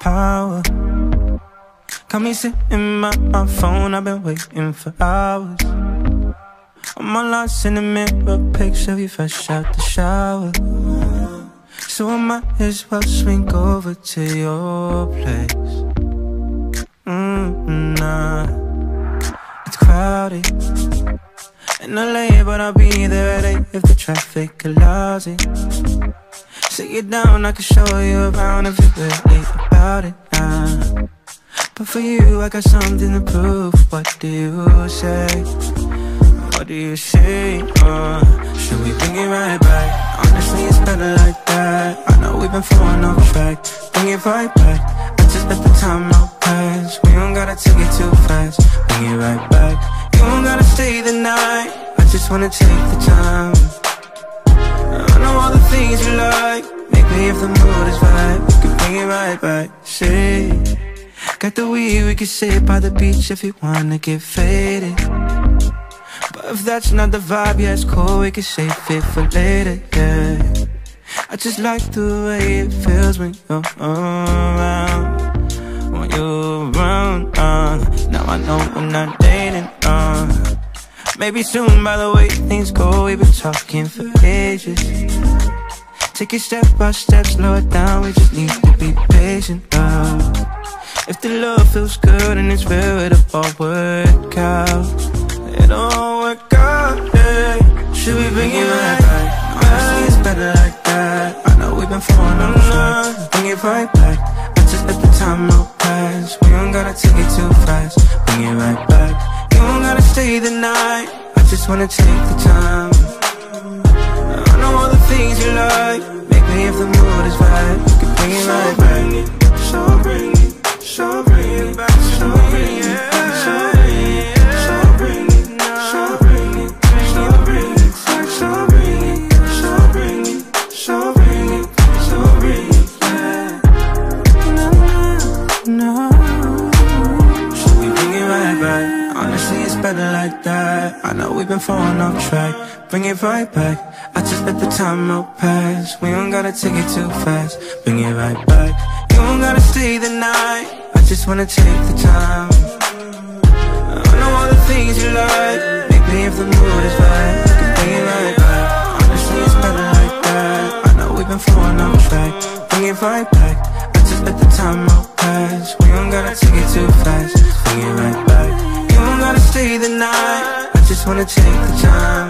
power. Got me sitting by my phone, I've been waiting for hours. I'm all lost in the mirror, picture of you fresh out the shower. So I might as well swing over to your place. Mm, nah, it's crowded in LA, but I'll be there at 8 if the traffic allows it. Sit you down, I can show you around if you're really about it. now. But for you, I got something to prove. What do you say? What do you say? Uh, should we bring it right back? Honestly, it's better like that. I know we've been falling off track. Bring it right back. I just let the time out pass. We don't gotta take it too fast. Bring it right back. You don't gotta stay the night. I just wanna take the time. If the mood is right, we can bring it right back. Say, got the weed, we can sit by the beach if you wanna get faded. But if that's not the vibe, yeah, it's cool, we can save it for later, yeah. I just like the way it feels when you're around. When you're around, uh, now I know we're not dating, uh. Maybe soon, by the way things go, we've been talking for ages. Take it step by step, slow it down, we just need to be patient, uh. If the love feels good and it's real, it'll all work out. It'll all work out, yeah. Should we bring it right back? Honestly, it's better like that. I know we've been falling on track. Bring it right back. I just let the time out pass. We don't gotta take it too fast. Bring it right back. You don't gotta stay the night. I just wanna take the time. That. I know we've been falling off track. Bring it right back. I just let the time out pass. We don't gotta take it too fast. Bring it right back. You don't gotta stay the night. I just wanna take the time. I know all the things you like. Maybe if the mood is right, bring it right back. Honestly, it's better like that. I know we've been falling off track. Bring it right back. I just let the time out pass. We don't gotta wanna take the time.